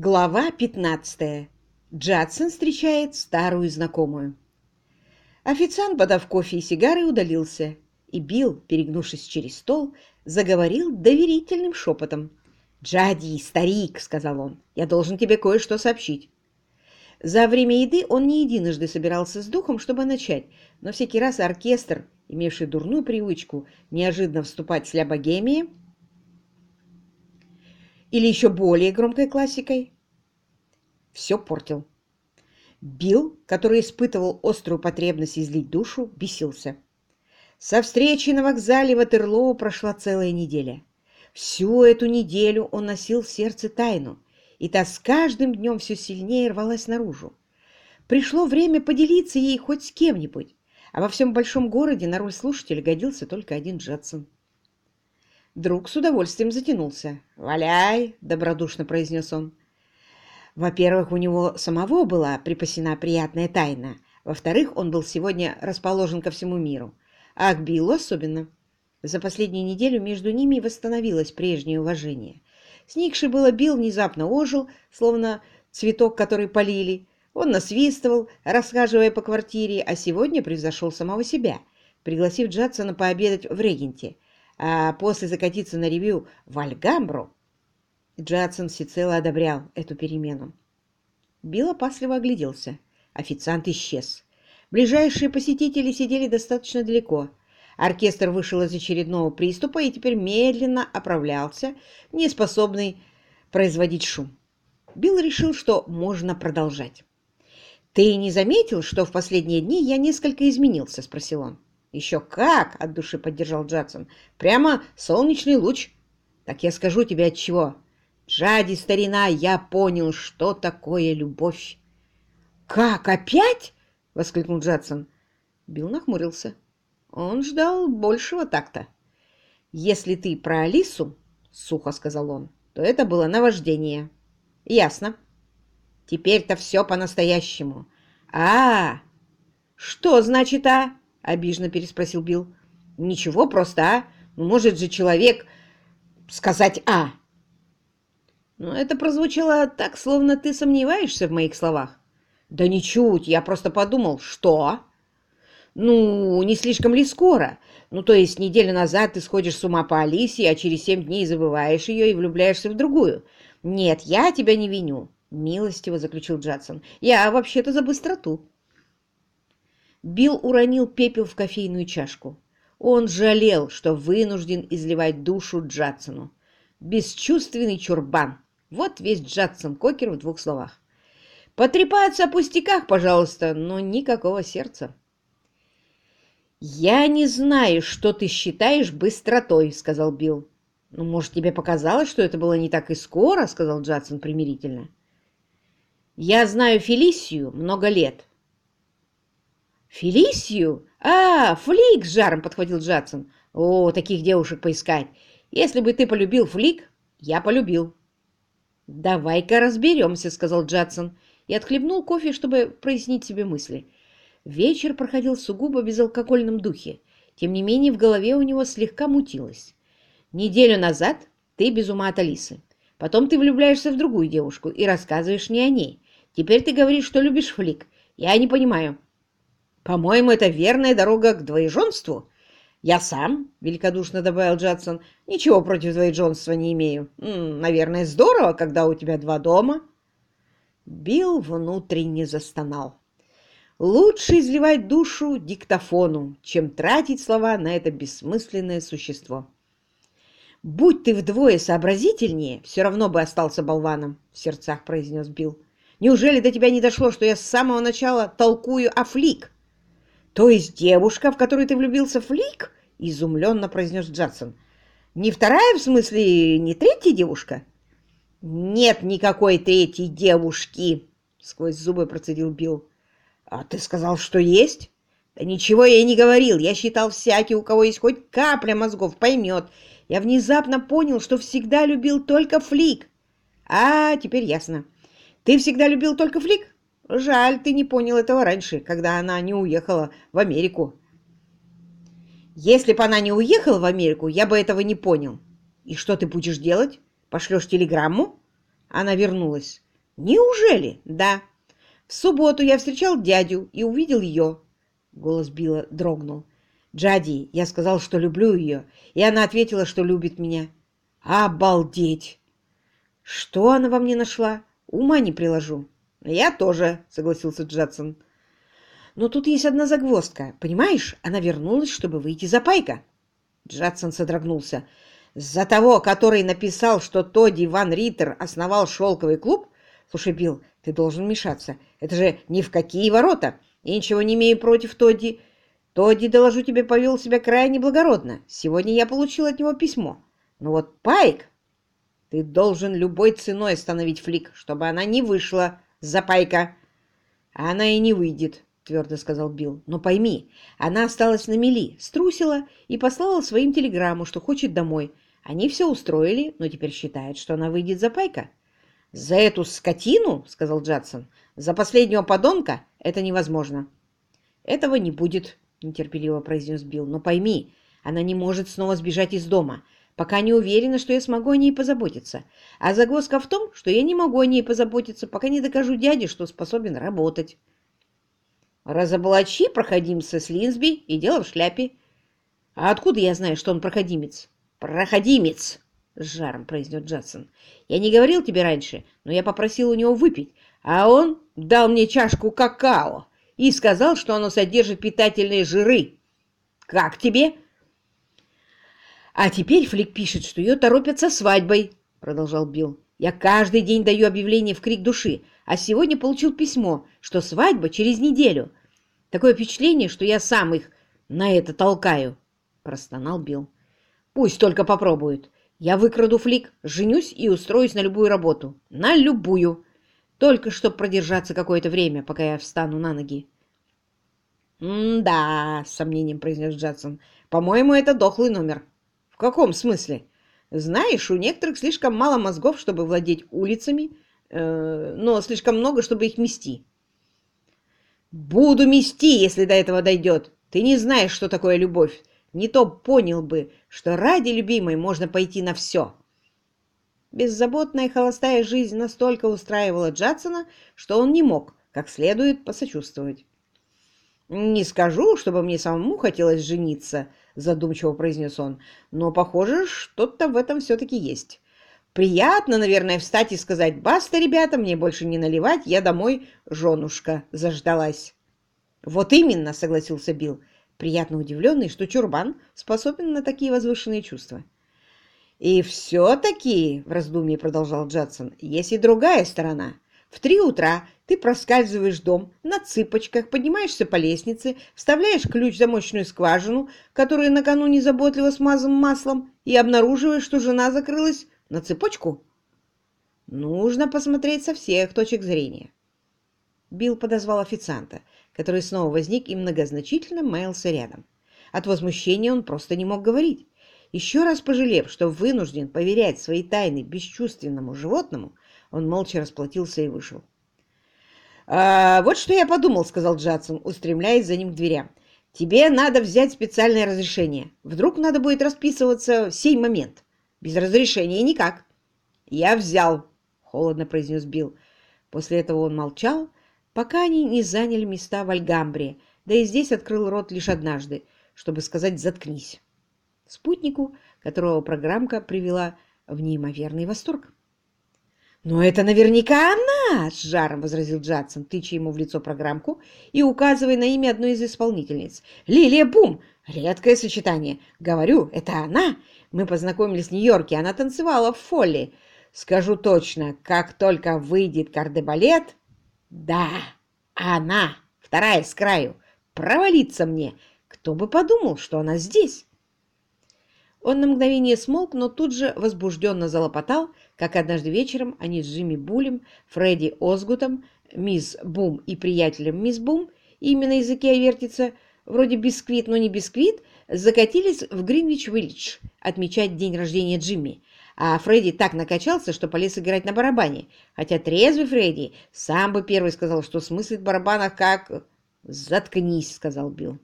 Глава 15. Джадсон встречает старую знакомую. Официант, подав кофе и сигары, удалился, и Билл, перегнувшись через стол, заговорил доверительным шепотом. «Джади, старик!» — сказал он. «Я должен тебе кое-что сообщить». За время еды он не единожды собирался с духом, чтобы начать, но всякий раз оркестр, имевший дурную привычку неожиданно вступать с ля или еще более громкой классикой, все портил. Билл, который испытывал острую потребность излить душу, бесился. Со встречи на вокзале Ватерлоо прошла целая неделя. Всю эту неделю он носил в сердце тайну, и та с каждым днем все сильнее рвалась наружу. Пришло время поделиться ей хоть с кем-нибудь, а во всем большом городе на роль слушателя годился только один Джадсон. Друг с удовольствием затянулся. «Валяй!» — добродушно произнес он. Во-первых, у него самого была припасена приятная тайна. Во-вторых, он был сегодня расположен ко всему миру. А к Биллу особенно. За последнюю неделю между ними восстановилось прежнее уважение. Сникший было Билл внезапно ожил, словно цветок, который полили. Он насвистывал, расхаживая по квартире, а сегодня превзошел самого себя, пригласив Джадсона пообедать в Регенте — а после закатиться на ревью в Альгамбру, Джадсон всецело одобрял эту перемену. Билл опасливо огляделся. Официант исчез. Ближайшие посетители сидели достаточно далеко. Оркестр вышел из очередного приступа и теперь медленно оправлялся, не способный производить шум. Билл решил, что можно продолжать. «Ты не заметил, что в последние дни я несколько изменился?» — спросил он. «Еще как!» — от души поддержал Джадсон. «Прямо солнечный луч!» «Так я скажу тебе от чего. Джади, старина, я понял, что такое любовь!» «Как, опять?» — воскликнул Джадсон. Билл нахмурился. Он ждал большего такта. «Если ты про Алису, — сухо сказал он, — то это было наваждение». «Ясно. Теперь-то все по-настоящему». «А, что значит «а»?» — обиженно переспросил Билл. «Ничего, просто «а». Ну, может же человек сказать «а». Но это прозвучало так, словно ты сомневаешься в моих словах. «Да ничуть, я просто подумал, что...» «Ну, не слишком ли скоро? Ну, то есть неделю назад ты сходишь с ума по Алисе, а через семь дней забываешь ее и влюбляешься в другую. Нет, я тебя не виню», — милостиво заключил Джадсон. «Я вообще-то за быстроту». Билл уронил пепел в кофейную чашку. Он жалел, что вынужден изливать душу Джадсону. Бесчувственный чурбан. Вот весь Джадсон Кокер в двух словах. Потрепаться о пустяках, пожалуйста, но никакого сердца. «Я не знаю, что ты считаешь быстротой», — сказал Билл. «Ну, может, тебе показалось, что это было не так и скоро?» — сказал Джадсон примирительно. «Я знаю Фелисию много лет. «Фелисию? А, Флик!» — с жаром подхватил Джадсон. «О, таких девушек поискать! Если бы ты полюбил Флик, я полюбил». «Давай-ка разберемся», — сказал Джадсон и отхлебнул кофе, чтобы прояснить себе мысли. Вечер проходил сугубо в безалкогольном духе. Тем не менее, в голове у него слегка мутилось. «Неделю назад ты без ума от Алисы. Потом ты влюбляешься в другую девушку и рассказываешь не о ней. Теперь ты говоришь, что любишь Флик. Я не понимаю, по-моему, это верная дорога к двоеженству. Я сам, — великодушно добавил Джадсон, — ничего против двоеженства не имею. Наверное, здорово, когда у тебя два дома. Билл внутренне застонал. Лучше изливать душу диктофону, чем тратить слова на это бессмысленное существо. «Будь ты вдвое сообразительнее, все равно бы остался болваном», — в сердцах произнес Билл. «Неужели до тебя не дошло, что я с самого начала толкую о флик?» «То есть девушка, в которую ты влюбился, Флик?» — изумленно произнес Джадсон. «Не вторая, в смысле, не третья девушка?» «Нет никакой третьей девушки!» — сквозь зубы процедил Билл. «А ты сказал, что есть?» «Да ничего я не говорил. Я считал, всякий, у кого есть хоть капля мозгов, поймет. Я внезапно понял, что всегда любил только Флик. А, теперь ясно. Ты всегда любил только Флик?» Жаль, ты не понял этого раньше, когда она не уехала в Америку. Если бы она не уехала в Америку, я бы этого не понял. И что ты будешь делать? Пошлешь телеграмму? Она вернулась. Неужели? Да. В субботу я встречал дядю и увидел ее. Голос Билла дрогнул. Джади, я сказал, что люблю ее, и она ответила, что любит меня. Обалдеть! Что она во мне нашла? Ума не приложу. Я тоже, согласился Джадсон. Но тут есть одна загвоздка. Понимаешь, она вернулась, чтобы выйти за Пайка. Джадсон содрогнулся. За того, который написал, что Тодди Ван Риттер основал шелковый клуб? Слушай, Билл, ты должен вмешаться. Это же ни в какие ворота. Я ничего не имею против Тодди. Тодди, доложу тебе, повел себя крайне благородно. Сегодня я получил от него письмо. Но вот Пайк... Ты должен любой ценой остановить Флик, чтобы она не вышла за Пайка. Она и не выйдет, твердо сказал Билл. Но пойми, она осталась на мели, струсила и послала своим телеграмму, что хочет домой. Они все устроили, но теперь считают, что она выйдет за Пайка. «За эту скотину, — сказал Джадсон, — за последнего подонка это невозможно». «Этого не будет», — нетерпеливо произнес Билл. «Но пойми, она не может снова сбежать из дома, пока не уверена, что я смогу о ней позаботиться. А загвоздка в том, что я не могу о ней позаботиться, пока не докажу дяде, что способен работать». «Разоблачи проходимца с и дело в шляпе». «А откуда я знаю, что он проходимец?» «Проходимец!» — с жаром произнес Джадсон. «Я не говорил тебе раньше, но я попросил у него выпить, а он дал мне чашку какао и сказал, что оно содержит питательные жиры. Как тебе?» «А теперь Флик пишет, что ее торопят со свадьбой», — продолжал Билл. «Я каждый день даю объявление в крик души, а сегодня получил письмо, что свадьба через неделю. Такое впечатление, что я сам их на это толкаю», — простонал Билл. «Пусть только попробуют. Я выкраду флик, женюсь и устроюсь на любую работу. На любую. Только чтобы продержаться какое-то время, пока я встану на ноги. «М-да», — с сомнением произнес Джадсон. «По-моему, это дохлый номер». «В каком смысле?» «Знаешь, у некоторых слишком мало мозгов, чтобы владеть улицами, э, но слишком много, чтобы их мести». «Буду мести, если до этого дойдет. Ты не знаешь, что такое любовь не то понял бы, что ради любимой можно пойти на все. Беззаботная холостая жизнь настолько устраивала Джадсона, что он не мог как следует посочувствовать. «Не скажу, чтобы мне самому хотелось жениться», — задумчиво произнес он, «но, похоже, что-то в этом все-таки есть. Приятно, наверное, встать и сказать, «Баста, ребята, мне больше не наливать, я домой, женушка, заждалась». «Вот именно», — согласился Билл, приятно удивленный, что Чурбан способен на такие возвышенные чувства. «И все-таки, — в раздумье продолжал Джадсон, — есть и другая сторона. В три утра ты проскальзываешь дом на цыпочках, поднимаешься по лестнице, вставляешь ключ в замочную скважину, которую накануне заботливо смазан маслом, и обнаруживаешь, что жена закрылась на цепочку. Нужно посмотреть со всех точек зрения. Билл подозвал официанта, который снова возник и многозначительно маялся рядом. От возмущения он просто не мог говорить. Еще раз пожалев, что вынужден поверять свои тайны бесчувственному животному, он молча расплатился и вышел. «А, «Вот что я подумал», — сказал Джадсон, устремляясь за ним к дверям. «Тебе надо взять специальное разрешение. Вдруг надо будет расписываться в сей момент. Без разрешения никак». «Я взял», — холодно произнес Билл. После этого он молчал, пока они не заняли места в Альгамбре, да и здесь открыл рот лишь однажды, чтобы сказать «заткнись» спутнику, которого программка привела в неимоверный восторг. «Но это наверняка она!» — с жаром возразил Джадсон, тыча ему в лицо программку и указывая на имя одной из исполнительниц. «Лилия Бум! Редкое сочетание! Говорю, это она! Мы познакомились в Нью-Йорке, она танцевала в фолли. Скажу точно, как только выйдет кардебалет, да, она, вторая с краю, провалится мне. Кто бы подумал, что она здесь? Он на мгновение смолк, но тут же возбужденно залопотал, как однажды вечером они с Джимми Булем, Фредди Озгутом, мисс Бум и приятелем мисс Бум, имя на языке вертится, вроде бисквит, но не бисквит, закатились в Гринвич-Виллидж отмечать день рождения Джимми а Фредди так накачался, что полез играть на барабане. Хотя трезвый Фредди сам бы первый сказал, что смыслит в барабанах как... «Заткнись», — сказал Билл.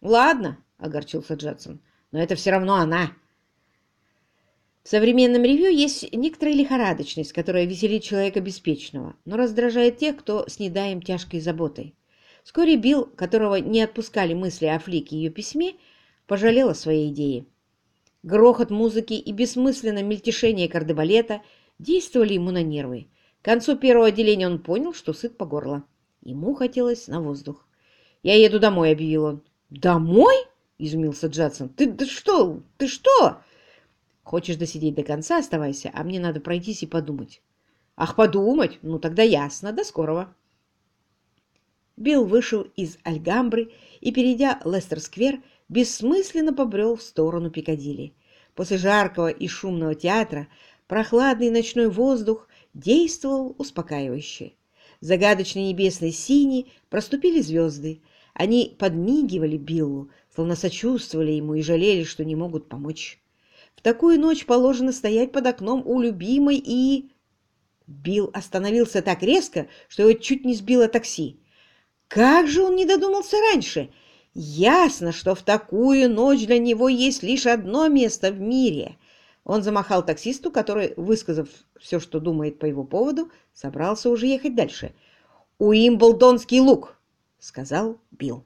«Ладно», — огорчился Джадсон, — «но это все равно она». В современном ревью есть некоторая лихорадочность, которая веселит человека беспечного, но раздражает тех, кто с недаем тяжкой заботой. Вскоре Билл, которого не отпускали мысли о Флике и ее письме, пожалел о своей идее. Грохот музыки и бессмысленное мельтешение кардебалета действовали ему на нервы. К концу первого отделения он понял, что сыт по горло. Ему хотелось на воздух. «Я еду домой», — объявил он. «Домой?» — изумился Джадсон. «Ты, ты что? Ты что?» Хочешь досидеть до конца, оставайся, а мне надо пройтись и подумать. Ах, подумать? Ну, тогда ясно. До скорого. Билл вышел из Альгамбры и, перейдя Лестер-сквер, бессмысленно побрел в сторону Пикадилли. После жаркого и шумного театра прохладный ночной воздух действовал успокаивающе. Загадочной небесной сини проступили звезды. Они подмигивали Биллу, словно сочувствовали ему и жалели, что не могут помочь. В такую ночь положено стоять под окном у любимой и... Билл остановился так резко, что его чуть не сбило такси. Как же он не додумался раньше? Ясно, что в такую ночь для него есть лишь одно место в мире. Он замахал таксисту, который, высказав все, что думает по его поводу, собрался уже ехать дальше. «Уимблдонский лук», — сказал Билл.